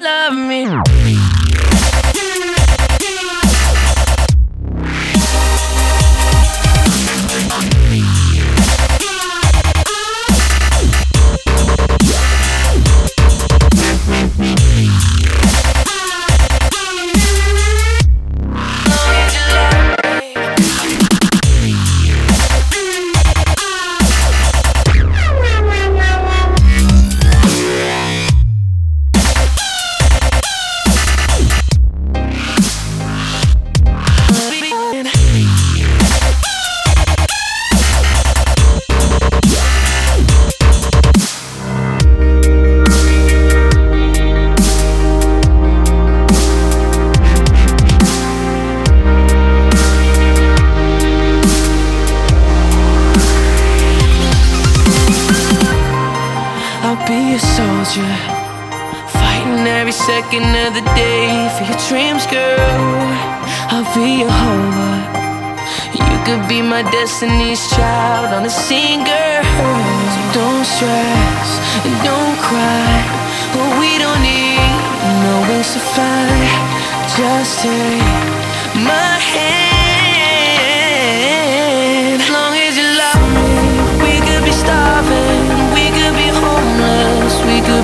love me. soldier Fighting every second of the day for your dreams, girl. I'll be your home. You could be my destiny's child on a singer. So don't stress and don't cry. But we don't need, no wings to fly. Just take my hand.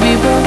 be broken.